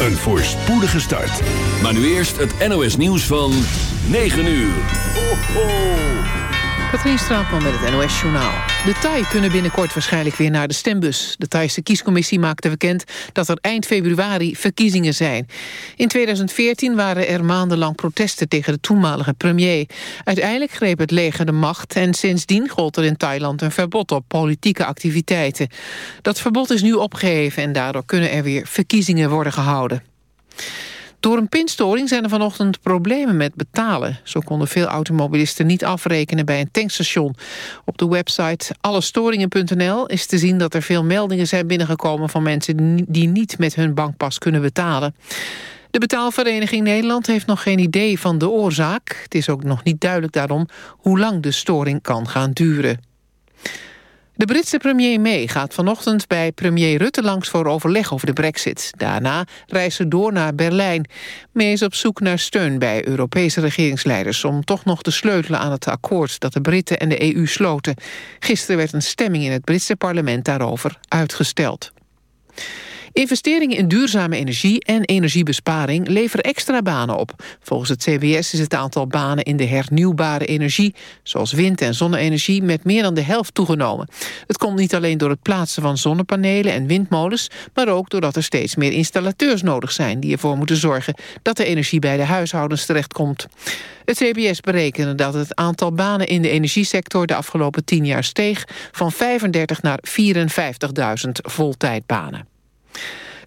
een voorspoedige start. Maar nu eerst het NOS nieuws van 9 uur. Ho, ho. Katrien Straatman met het NOS-journaal. De Thai kunnen binnenkort waarschijnlijk weer naar de stembus. De Thaise kiescommissie maakte bekend dat er eind februari verkiezingen zijn. In 2014 waren er maandenlang protesten tegen de toenmalige premier. Uiteindelijk greep het leger de macht... en sindsdien gold er in Thailand een verbod op politieke activiteiten. Dat verbod is nu opgeheven en daardoor kunnen er weer verkiezingen worden gehouden. Door een pinstoring zijn er vanochtend problemen met betalen. Zo konden veel automobilisten niet afrekenen bij een tankstation. Op de website allestoringen.nl is te zien dat er veel meldingen zijn binnengekomen... van mensen die niet met hun bankpas kunnen betalen. De betaalvereniging Nederland heeft nog geen idee van de oorzaak. Het is ook nog niet duidelijk daarom hoe lang de storing kan gaan duren. De Britse premier May gaat vanochtend bij premier Rutte langs voor overleg over de brexit. Daarna reist ze door naar Berlijn. May is op zoek naar steun bij Europese regeringsleiders... om toch nog te sleutelen aan het akkoord dat de Britten en de EU sloten. Gisteren werd een stemming in het Britse parlement daarover uitgesteld. Investeringen in duurzame energie en energiebesparing leveren extra banen op. Volgens het CBS is het aantal banen in de hernieuwbare energie, zoals wind- en zonne-energie, met meer dan de helft toegenomen. Het komt niet alleen door het plaatsen van zonnepanelen en windmolens, maar ook doordat er steeds meer installateurs nodig zijn die ervoor moeten zorgen dat de energie bij de huishoudens terechtkomt. Het CBS berekende dat het aantal banen in de energiesector de afgelopen tien jaar steeg van 35 naar 54.000 voltijdbanen.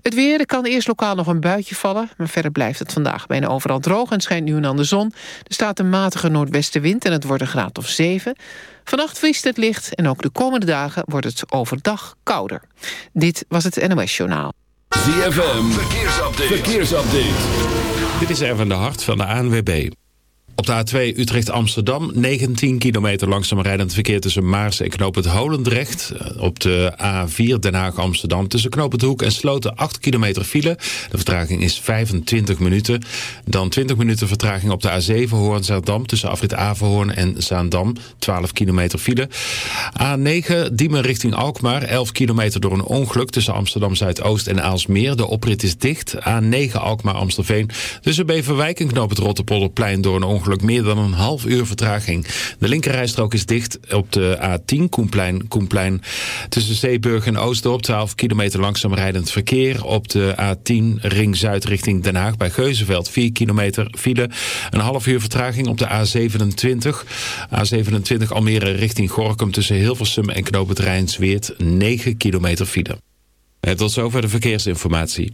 Het weer, er kan eerst lokaal nog een buitje vallen... maar verder blijft het vandaag bijna overal droog en schijnt nu en dan de zon. Er staat een matige noordwestenwind en het wordt een graad of 7. Vannacht vriest het licht en ook de komende dagen wordt het overdag kouder. Dit was het NOS Journaal. ZFM, verkeersupdate. verkeersupdate. Dit is even de hart van de ANWB. Op de A2 Utrecht-Amsterdam 19 kilometer langzaam rijdend verkeer tussen Maars en het Holendrecht. Op de A4 Den Haag-Amsterdam tussen Knoop het Hoek en Sloten 8 kilometer file. De vertraging is 25 minuten. Dan 20 minuten vertraging op de A7 Hoorn-Zaandam tussen Afrit Averhoorn en Zaandam 12 kilometer file. A9 Diemen richting Alkmaar 11 kilometer door een ongeluk tussen Amsterdam Zuidoost en Aalsmeer. De oprit is dicht. A9 Alkmaar-Amstelveen tussen Beverwijk en Knoop het Rotterpolderplein door een ongeluk meer dan een half uur vertraging. De linkerrijstrook is dicht op de A10 Koenplein. Koenplein tussen Zeeburg en Oostdorp. 12 kilometer langzaam rijdend verkeer. Op de A10 Ring Zuid richting Den Haag bij Geuzenveld. 4 kilometer file. Een half uur vertraging op de A27. A27 Almere richting Gorkum tussen Hilversum en Knoop Rijnsweert. 9 kilometer file. En tot zover de verkeersinformatie.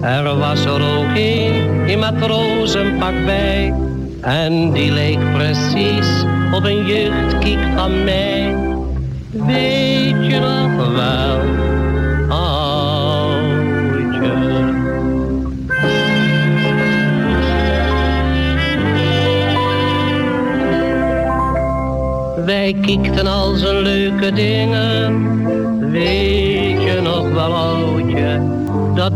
Er was er ook een in matrozenpak bij. En die leek precies op een jeugdkiek van mij. Weet je nog wel, oudje? Wij kiekten al zijn leuke dingen. Weet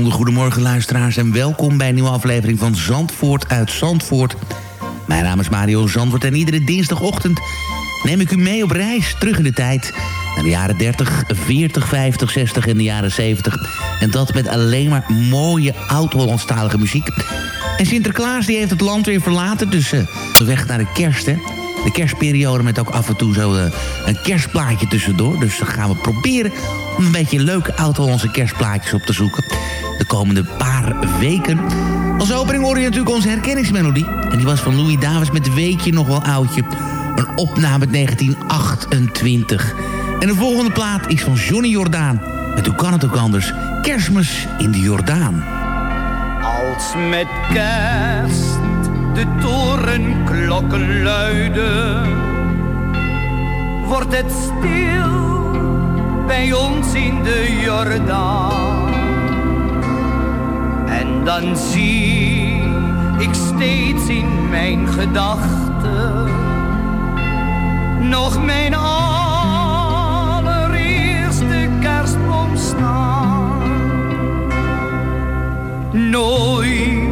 Goedemorgen luisteraars en welkom bij een nieuwe aflevering van Zandvoort uit Zandvoort. Mijn naam is Mario Zandvoort en iedere dinsdagochtend neem ik u mee op reis terug in de tijd... naar de jaren 30, 40, 50, 60 en de jaren 70. En dat met alleen maar mooie oud-Hollandstalige muziek. En Sinterklaas die heeft het land weer verlaten, dus uh, de weg naar de kerst, hè. De kerstperiode met ook af en toe zo uh, een kerstplaatje tussendoor. Dus dan gaan we proberen om een beetje leuke oud-Hollandse kerstplaatjes op te zoeken. De komende paar weken. Als opening hoor je natuurlijk onze herkenningsmelodie. En die was van Louis Davis met Weetje nog wel oudje. Een opname uit 1928. En de volgende plaat is van Johnny Jordaan. En hoe kan het ook anders? Kerstmis in de Jordaan. Als met kerst de torenklokken luiden, wordt het stil bij ons in de Jordaan. En dan zie ik steeds in mijn gedachten nog mijn allereerste kerstboom staan. Nooit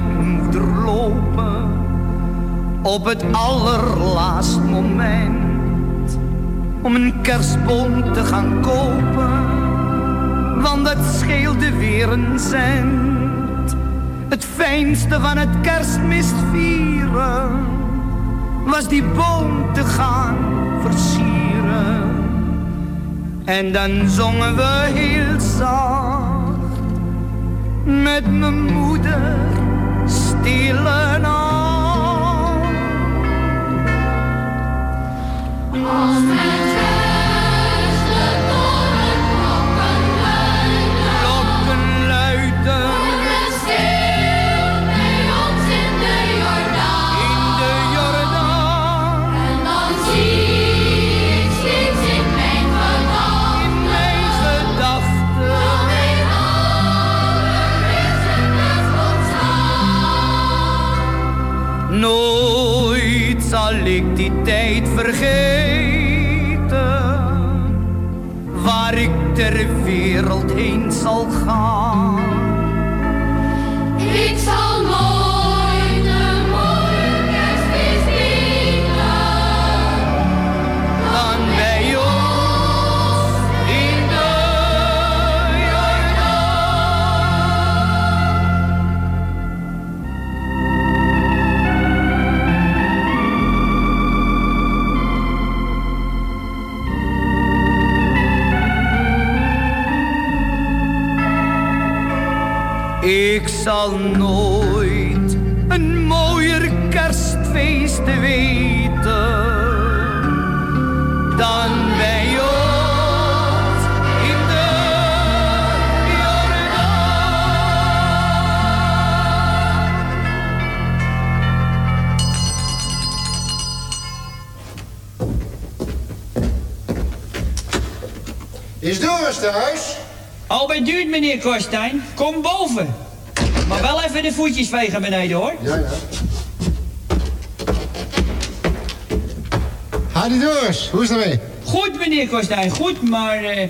moeder lopen op het allerlaatst moment om een kerstboom te gaan kopen, want dat scheelde weer een cent. Het fijnste van het kerstmis vieren was die boom te gaan versieren. En dan zongen we heel zacht met mijn moeder stille nacht. Als zal zal nooit een mooier kerstfeest weten dan bij ons in de Is Doris thuis? Al bij duurt, meneer Korstijn. Kom boven. Maar wel even de voetjes vegen beneden, hoor. Ja, ja. Hadi Doris, hoe is het ermee? Goed, meneer Korstijn, goed, maar... eh,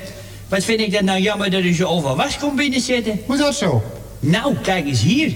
wat vind ik dat nou jammer dat u zo over was komt binnenzetten. Hoe dat zo? Nou, kijk eens hier.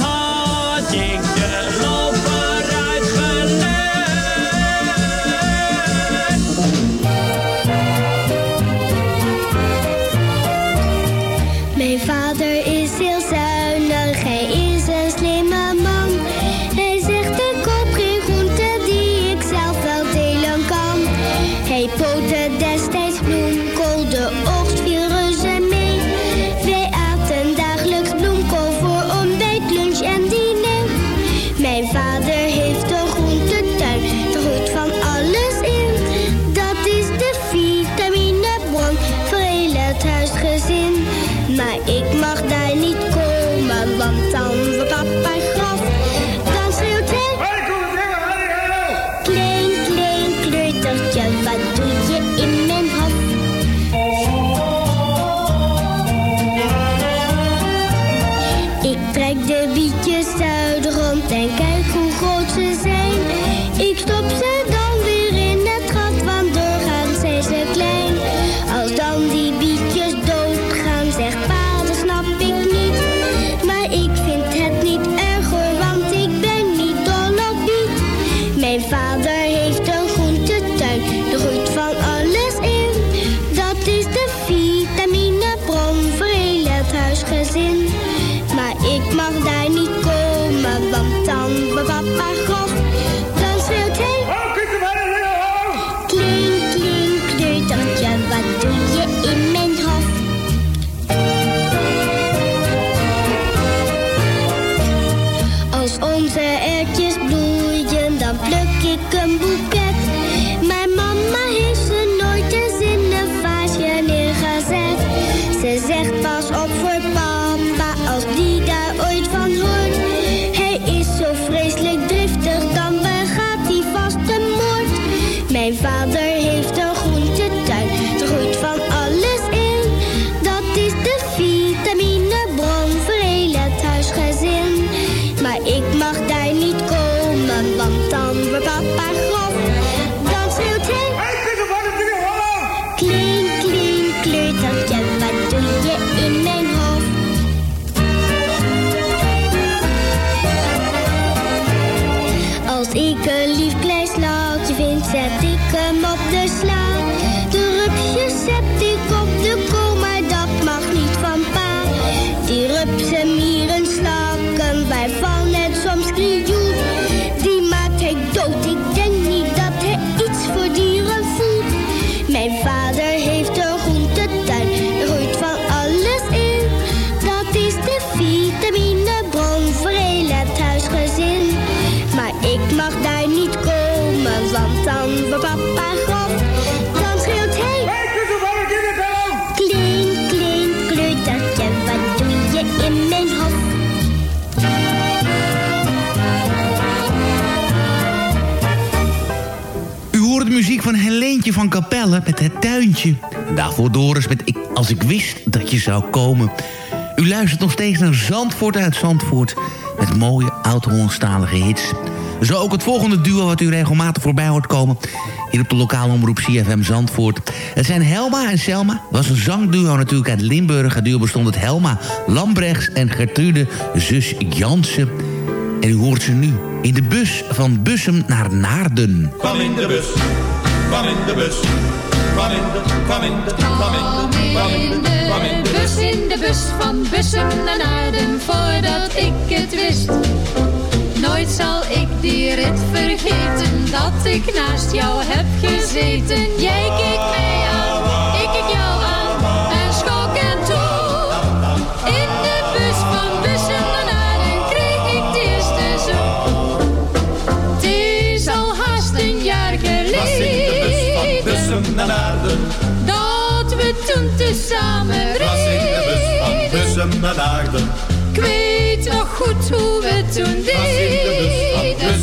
van Capelle met Het Tuintje. Daarvoor Doris met ik, Als ik wist dat je zou komen. U luistert nog steeds naar Zandvoort uit Zandvoort... met mooie oud-Hollandstalige hits. Zo ook het volgende duo wat u regelmatig voorbij hoort komen... hier op de lokale omroep CFM Zandvoort. Het zijn Helma en Selma. Was een zangduo natuurlijk uit Limburg. Het duo bestond uit Helma Lambrechts en Gertrude zus Jansen... En u hoort ze nu in de bus van Bussum naar Naarden. Kwam in de bus, kwam in de bus. Kwam in de, kwam in de, kwam in de, kwam in de, in de bus. in de bus van Bussum naar Naarden, voordat ik het wist. Nooit zal ik die rit vergeten, dat ik naast jou heb gezeten. Jij keek mij aan, ik keek jou aan,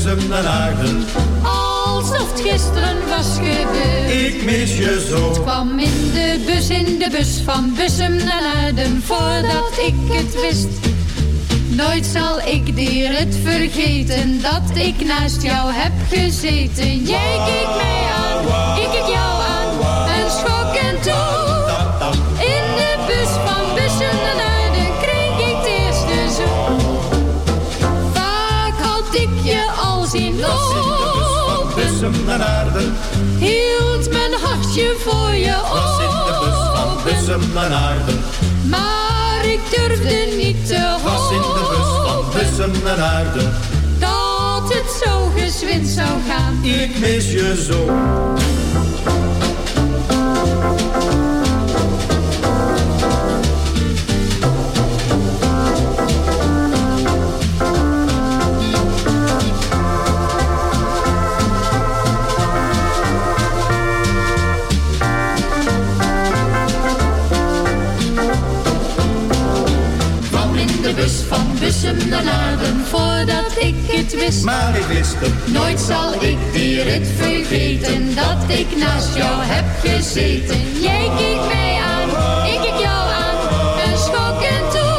Bussum naar Naarden. Alsof het gisteren was gebeurd. Ik mis je zo. kwam in de bus, in de bus van Bussum naar Naarden voordat ik het wist. Nooit zal ik die rit vergeten dat ik naast jou heb gezeten. Jij keek mij aan, naar Naarden. Hield mijn hartje voor je Was in de bus van open. Bussum naar Naarden. Maar ik durfde niet te Was in de bus van hopen Bussum naar Naarden. dat het zo gezwind zou gaan. Ik mis je zo. Naarden voordat ik het wist. Maar ik wist het. Nooit zal ik die rit vergeten dat ik naast jou heb gezeten. Jij keek mij aan, ik keek jou aan en schok en toe.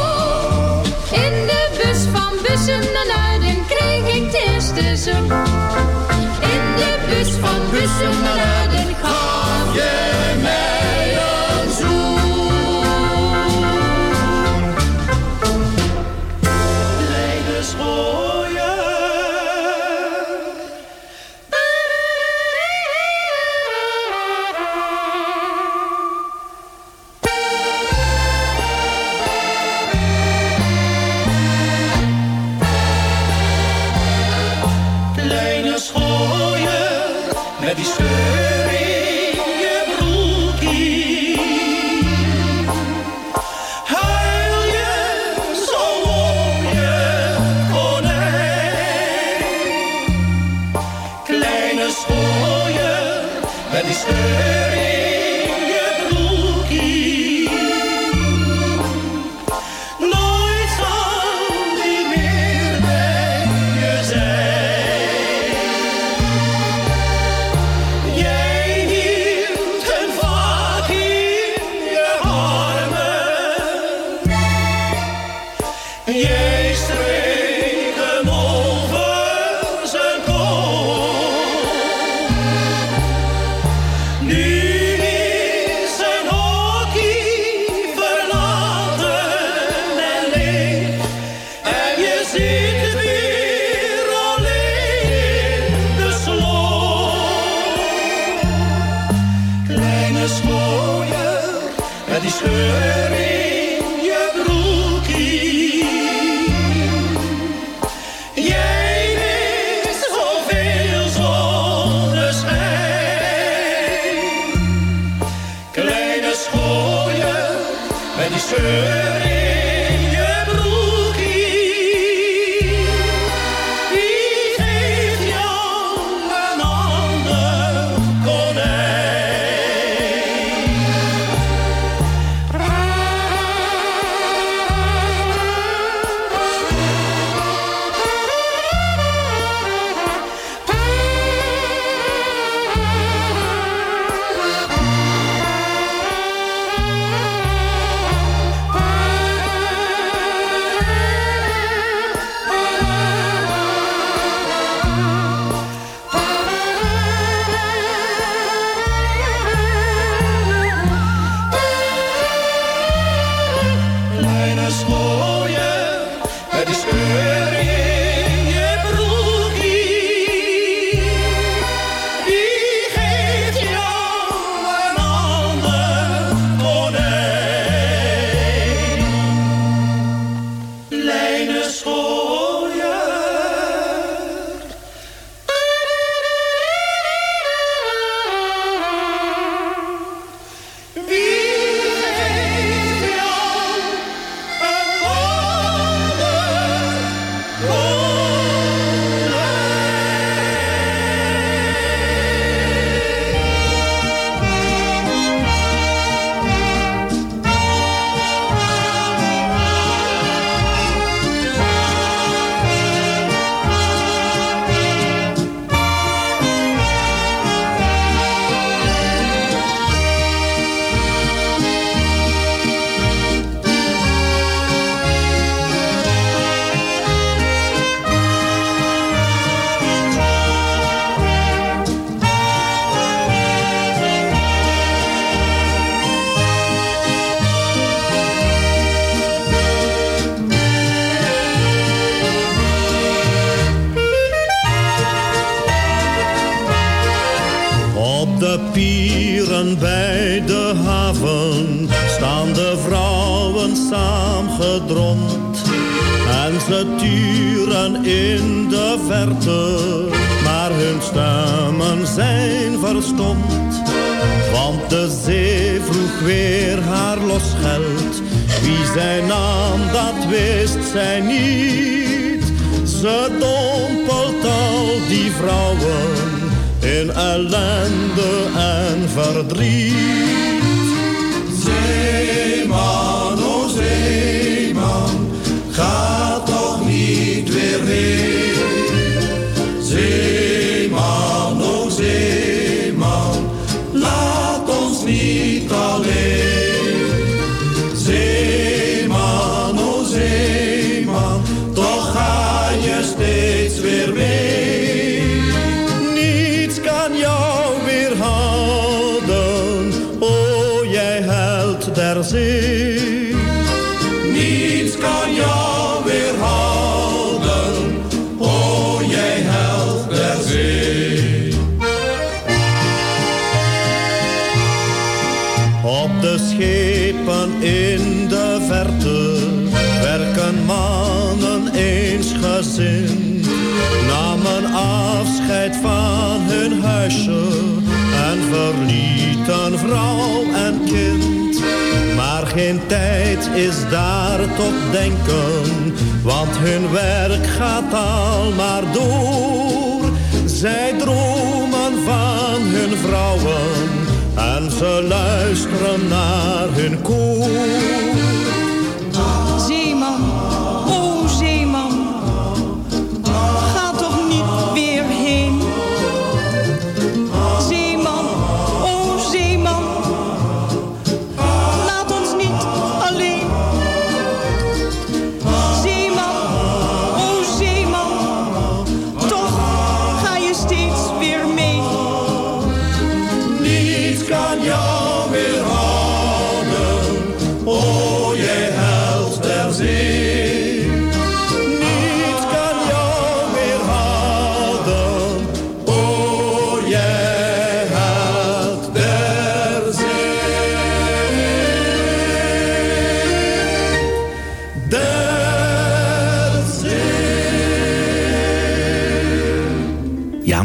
In de bus van Bussum naar Naarden kreeg ik de eerste zoen. In de bus van Bussum naar Naarden En ze turen in de verte, maar hun stemmen zijn verstomd. Want de zee vroeg weer haar losgeld. Wie zij nam, dat wist zij niet. Ze dompelt al die vrouwen in ellende en verdriet. Niet eensgezind. Namen afscheid van hun huisje en verlieten vrouw en kind. Maar geen tijd is daar tot denken, want hun werk gaat al maar door. Zij dromen van hun vrouwen en ze luisteren naar hun koor.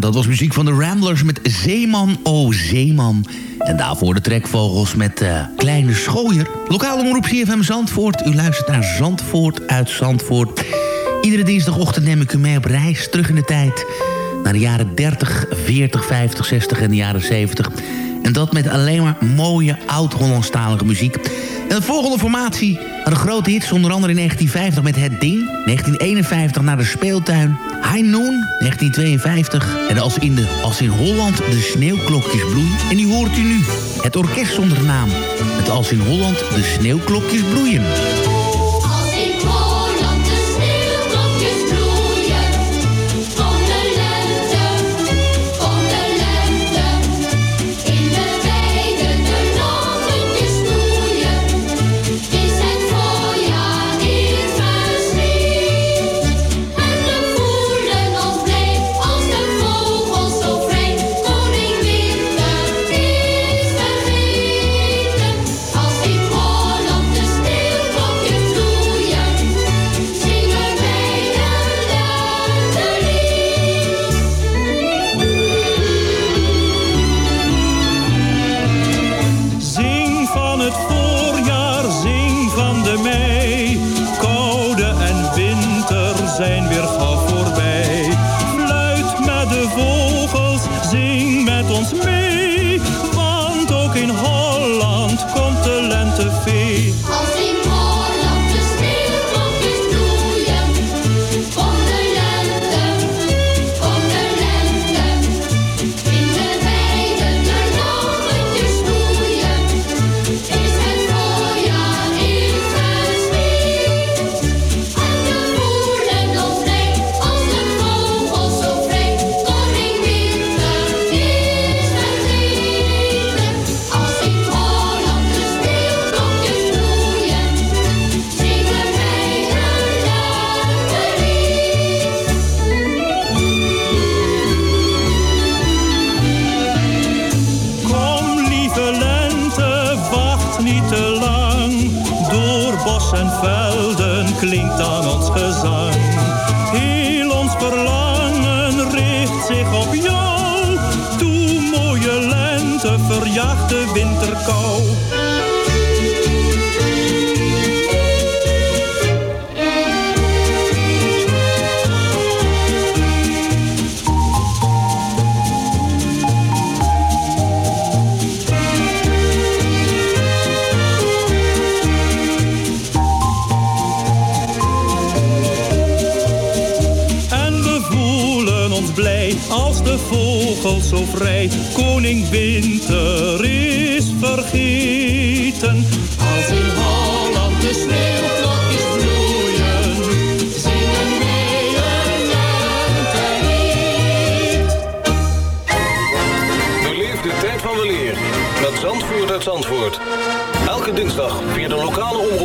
Dat was muziek van de Ramblers met Zeeman, oh Zeeman. En daarvoor de trekvogels met eh, Kleine Schooier. Lokale omroep CFM Zandvoort. U luistert naar Zandvoort uit Zandvoort. Iedere dinsdagochtend neem ik u mee op reis terug in de tijd. Naar de jaren 30, 40, 50, 60 en de jaren 70. En dat met alleen maar mooie oud-Hollandstalige muziek. En de volgende formatie een grote hits, onder andere in 1950 met Het Ding. 1951 naar de speeltuin. High Noon, 1952. En als in, de, als in Holland de sneeuwklokjes bloeien. En nu hoort u nu het orkest zonder naam. Het Als in Holland de sneeuwklokjes bloeien. Zo vrij. Koning Winter is vergeten. Als in Holland de sneeuwklokjes bloeien, zingen wij een lentelied. Beleef de tijd van weleer met Zandvoort uit Zandvoort. Elke dinsdag via de lokale omroep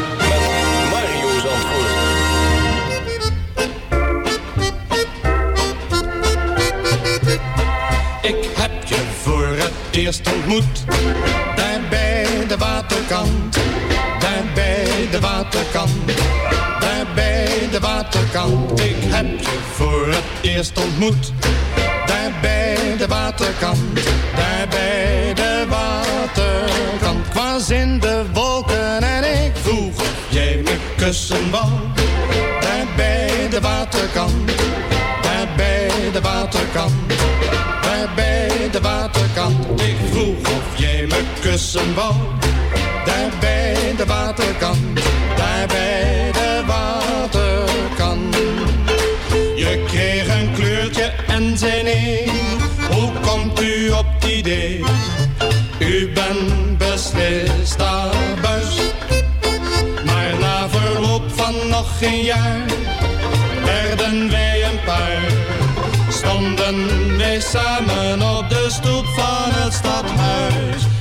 eerst ontmoet, daar bij de waterkant, daar bij de waterkant, daar bij de waterkant. Ik heb je voor het eerst ontmoet, daar bij de waterkant, daar bij de waterkant. Ik was in de wolken en ik vroeg jij me kussen wou, daar bij de waterkant, daar bij de waterkant Daar bij de waterkant, daar bij de waterkant. Je kreeg een kleurtje en zei nee, hoe komt u op het idee? U bent beslist abuis. Maar na verloop van nog geen jaar, werden wij een paar stonden wij samen op de stoep van het stadhuis.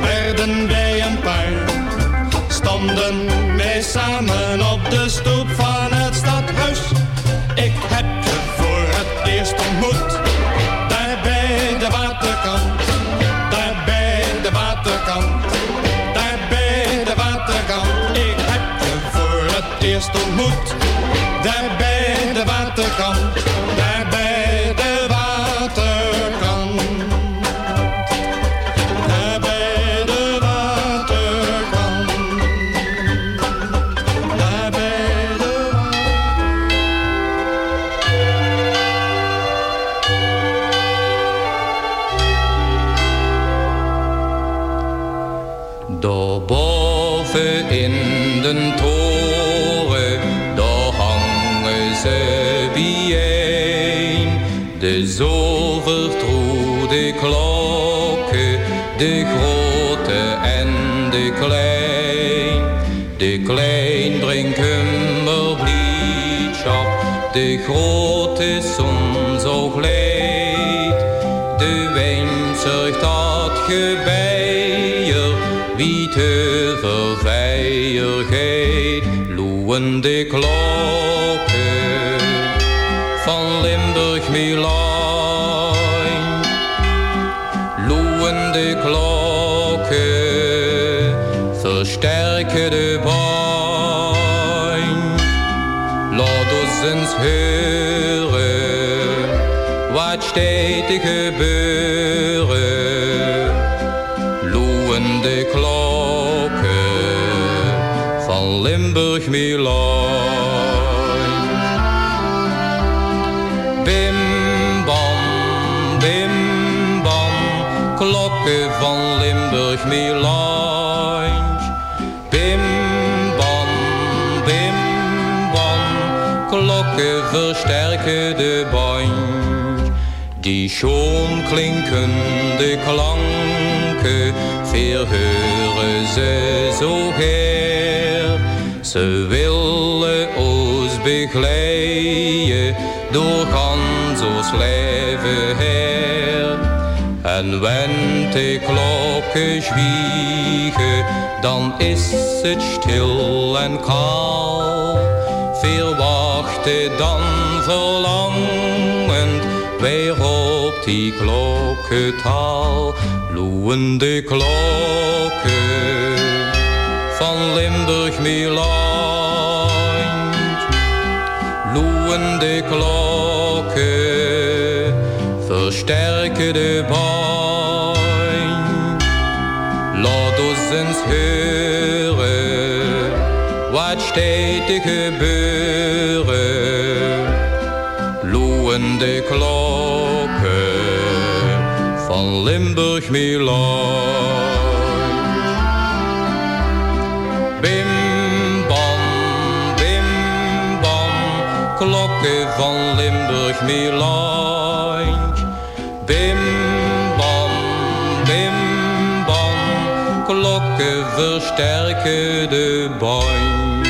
werden wij een paar. Stonden wij samen op de stoep de grote soms ook leed. De wijn zorgt dat gebeier, wie te verveier geet. Loeien de klokken van Limburg Milan. Loeien de klokken versterken de bijn. Laat ons eens horen wat steeds gebeuren. Loeien de klokken van Limburg Milan. Bim bam, bim bam, klokken van Limburg Milan. Klokken versterken de band. Die schoon klinkende klanken, verheuren ze zo her. Ze willen ons begeleiden door ons leven her. En wenn de klokken zwiegen, dan is het stil en kaal. Veel wachten dan verlangend, weer op die klokkentaal. Loeien de klokken van Limburg Milan. Loeien de klokken versterken de bijn. Laat ons eens wat steeds gebeuren. Loeien de klokken van Limburg Milan. Bim bam, bim bam, klokken van Limburg Milan. Bim bam, bim bam, klokken versterken de band.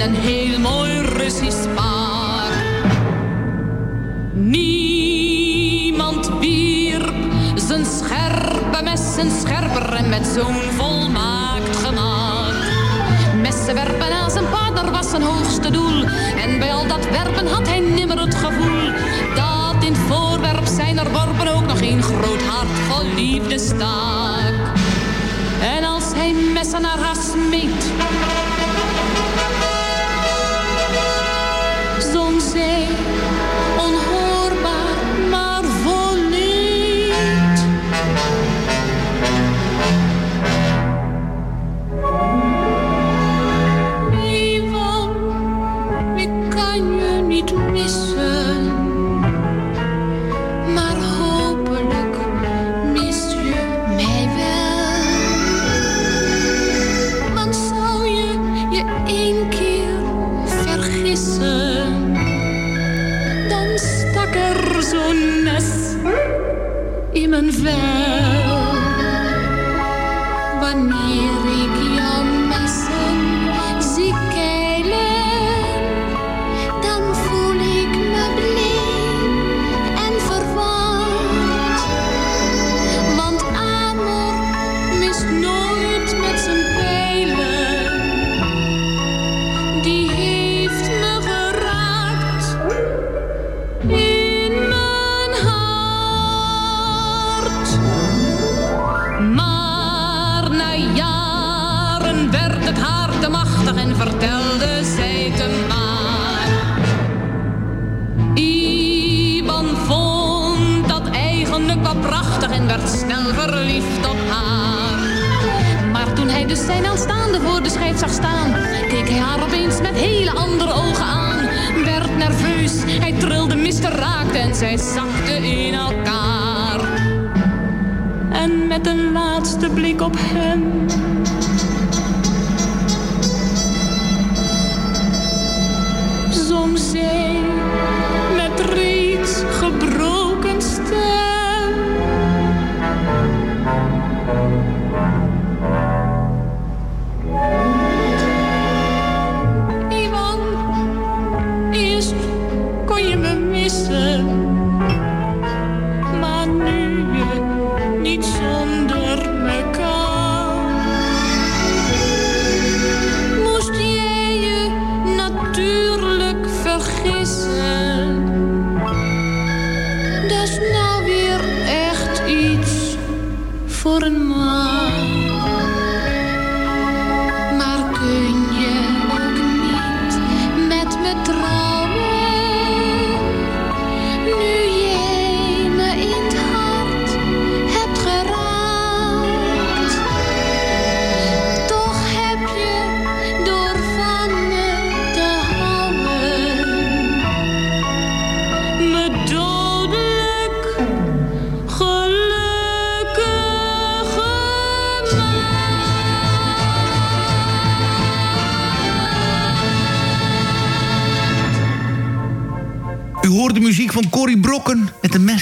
Messenwerper in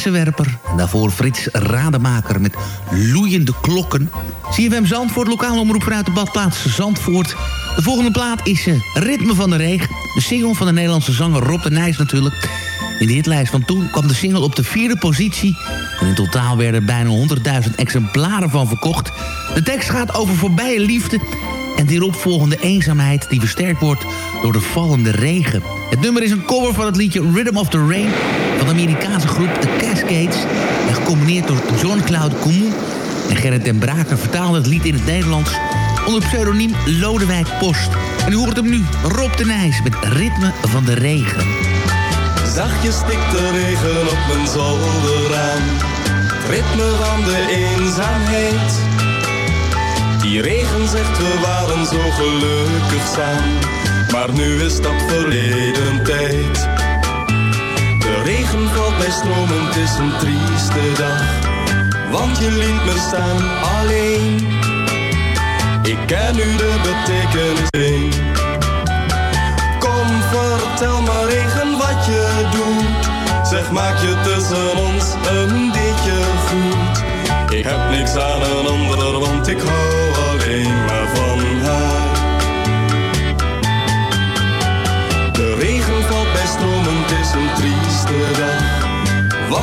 En daarvoor Frits Rademaker met loeiende klokken. CFM Zandvoort, lokaal omroep vanuit de badplaats Zandvoort. De volgende plaat is eh, Ritme van de Regen. De single van de Nederlandse zanger Rob de Nijs natuurlijk. In de hitlijst van toen kwam de single op de vierde positie. En in totaal werden er bijna 100.000 exemplaren van verkocht. De tekst gaat over voorbije liefde en die opvolgende eenzaamheid die versterkt wordt door de vallende regen. Het nummer is een cover van het liedje Rhythm of the Rain van de Amerikaanse groep The Cascades en gecombineerd door John Cloud Coumou. En Gerrit den Braker vertaalde het lied in het Nederlands onder pseudoniem Lodewijk Post. En u hoort hem nu, Rob de Nijs met Ritme van de Regen. Zachtjes stikt de regen op mijn zolderraam. Ritme van de eenzaamheid. Die regen zegt we waren zo gelukkig samen. Maar nu is dat verleden tijd. Regen valt bij stromen, het is een trieste dag. Want je liet me staan alleen. Ik ken nu de betekenis in. Kom, vertel me regen wat je doet. Zeg, maak je tussen ons een beetje goed. Ik heb niks aan een ander, want ik hou alleen maar van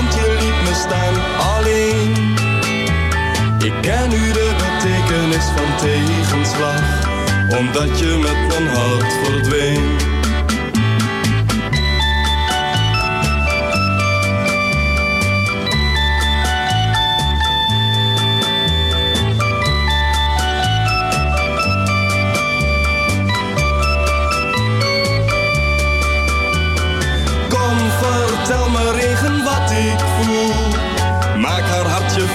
Want je liet me staan alleen. Ik ken nu de betekenis van tegenslag, omdat je met mijn hart verdween.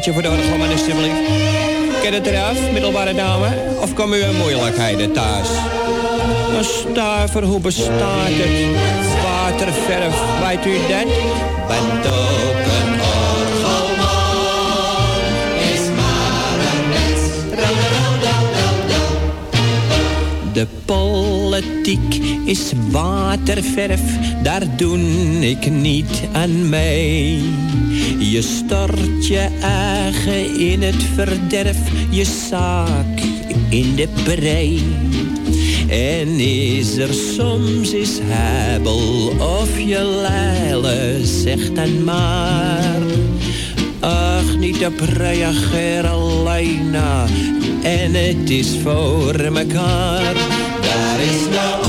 kleinigheidje voor de orgelman alsjeblieft. Ken het eraf, middelbare dame? Of komen u in moeilijkheden thuis? Een stuiver, hoe bestaat het? Waterverf, weet u dat? Bent ook De politiek is waterverf, daar doe ik niet aan mee. Je stort je eigen in het verderf, je zaak in de brei. En is er soms is hebel of je leile, zeg dan maar. Ach, niet op reageer alleen en het is voor mekaar. Daar is de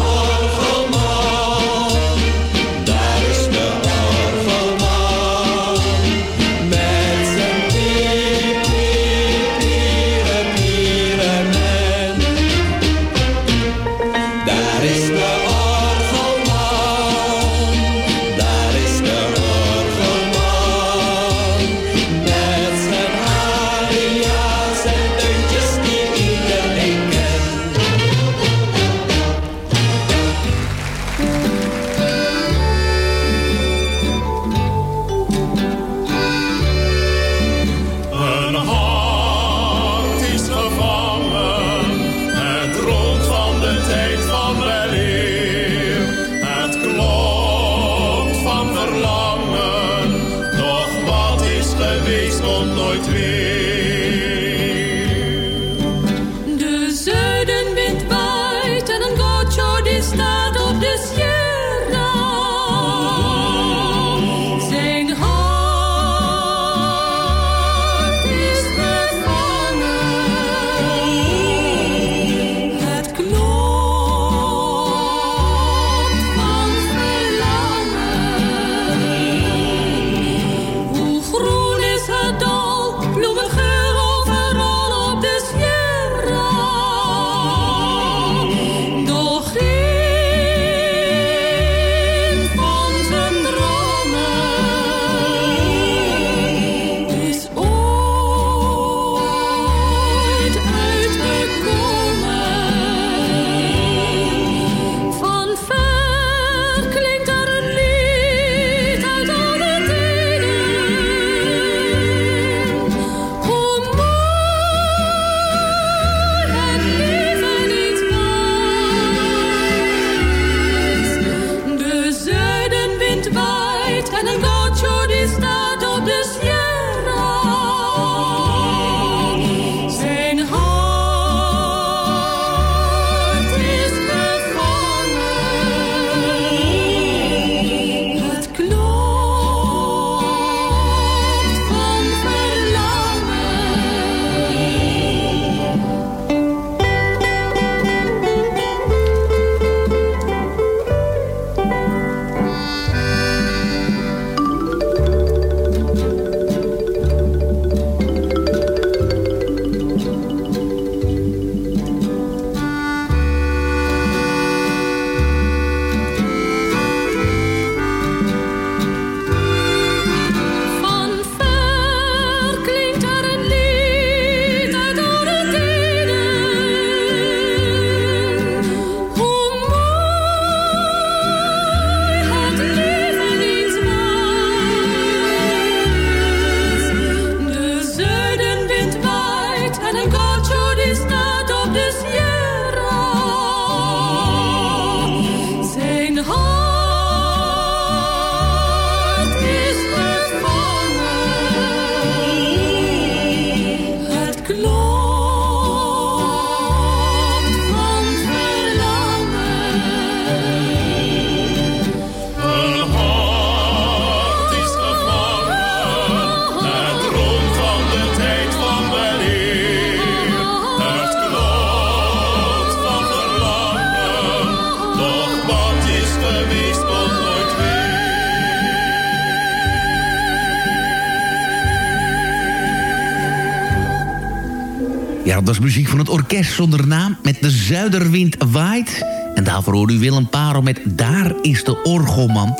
dat was muziek van het orkest zonder naam met de Zuiderwind waait. En daarvoor hoorde u Willem Parel met Daar is de orgelman.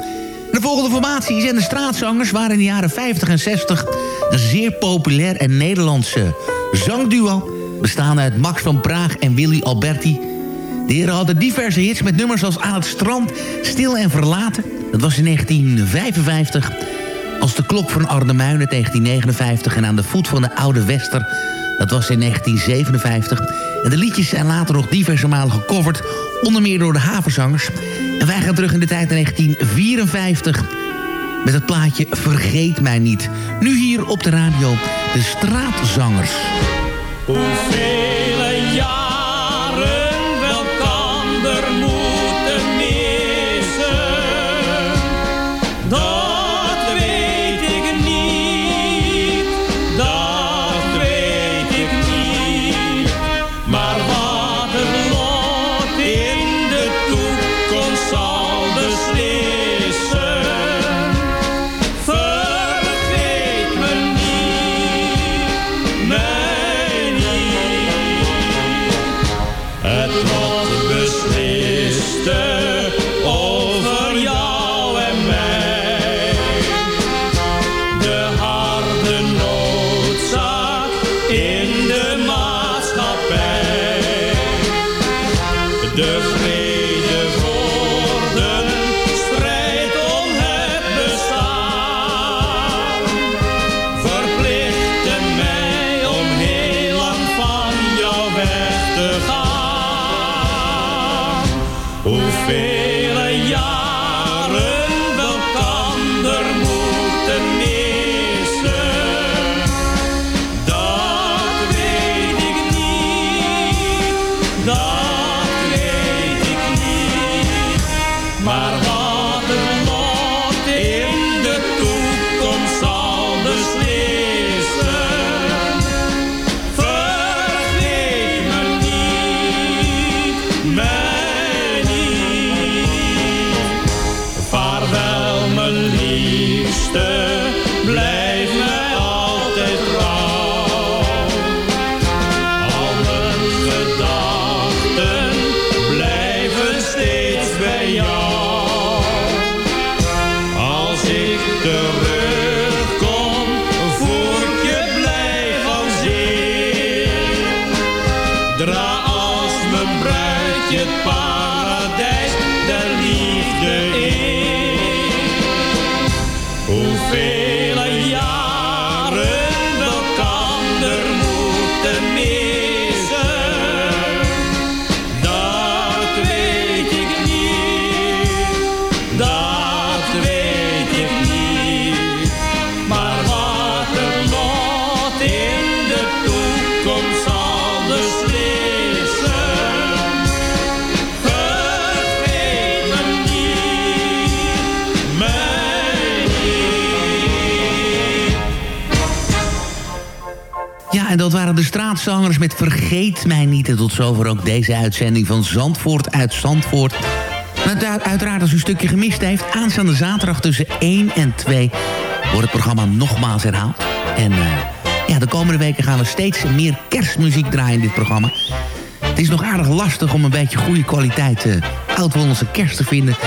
De volgende formatie zijn de straatzangers... waren in de jaren 50 en 60 een zeer populair en Nederlandse zangduo... bestaande uit Max van Praag en Willy Alberti. De heren hadden diverse hits met nummers als Aan het strand, Stil en Verlaten. Dat was in 1955 als de klok van Arnhemuinen 1959... en aan de voet van de Oude Wester, dat was in 1957. En de liedjes zijn later nog diverse malen gecoverd... onder meer door de havenzangers. En wij gaan terug in de tijd naar 1954... met het plaatje Vergeet Mij Niet. Nu hier op de radio, de straatzangers. Vergeet Mij Niet. En tot zover ook deze uitzending van Zandvoort uit Zandvoort. Uiteraard als u een stukje gemist heeft... aanstaande zaterdag tussen 1 en 2 wordt het programma nogmaals herhaald. En eh, ja, de komende weken gaan we steeds meer kerstmuziek draaien in dit programma. Het is nog aardig lastig om een beetje goede kwaliteit uh, oud-Hollandse kerst te vinden.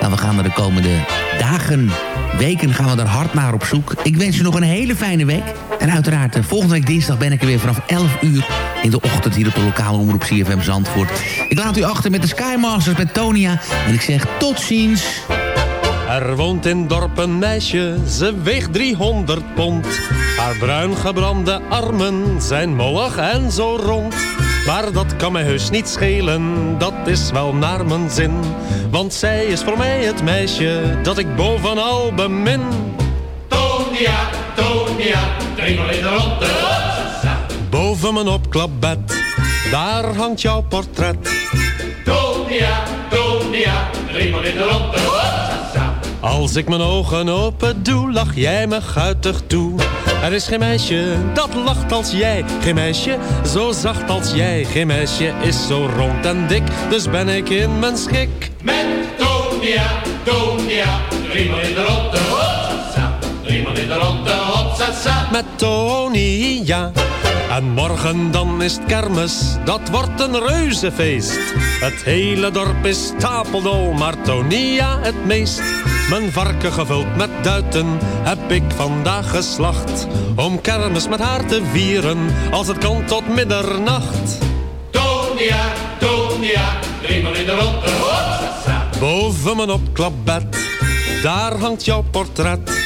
Nou, we gaan er de komende dagen, weken gaan we er hard naar op zoek. Ik wens u nog een hele fijne week. En uiteraard, eh, volgende week dinsdag ben ik er weer vanaf 11 uur in de ochtend hier op de lokale omroep CFM Zandvoort. Ik laat u achter met de Skymasters met Tonia. En ik zeg tot ziens. Er woont in dorp een meisje, ze weegt 300 pond. Haar bruin gebrande armen zijn mollig en zo rond. Maar dat kan mij heus niet schelen, dat is wel naar mijn zin. Want zij is voor mij het meisje dat ik bovenal bemin. Tonia, Tonia, driemaal in de ronde. Boven mijn opklapbed, daar hangt jouw portret. Tonia, Tonia, driemaal in de ronde. Als ik mijn ogen open doe, lach jij me guitig toe. Er is geen meisje dat lacht als jij. Geen meisje zo zacht als jij. Geen meisje is zo rond en dik, dus ben ik in mijn schik. Met Tonia, Tonia, driemaal in de ronde. driemaal in de ronde, hopsasa. Met Tony, ja. En morgen dan is het kermis, dat wordt een reuzenfeest. Het hele dorp is stapeldol, maar Tonia het meest. Mijn varken gevuld met duiten heb ik vandaag geslacht. Om kermis met haar te vieren, als het kan tot middernacht. Tonia, Tonia, driemaal in de ronde. Boven mijn opklapbed, daar hangt jouw portret.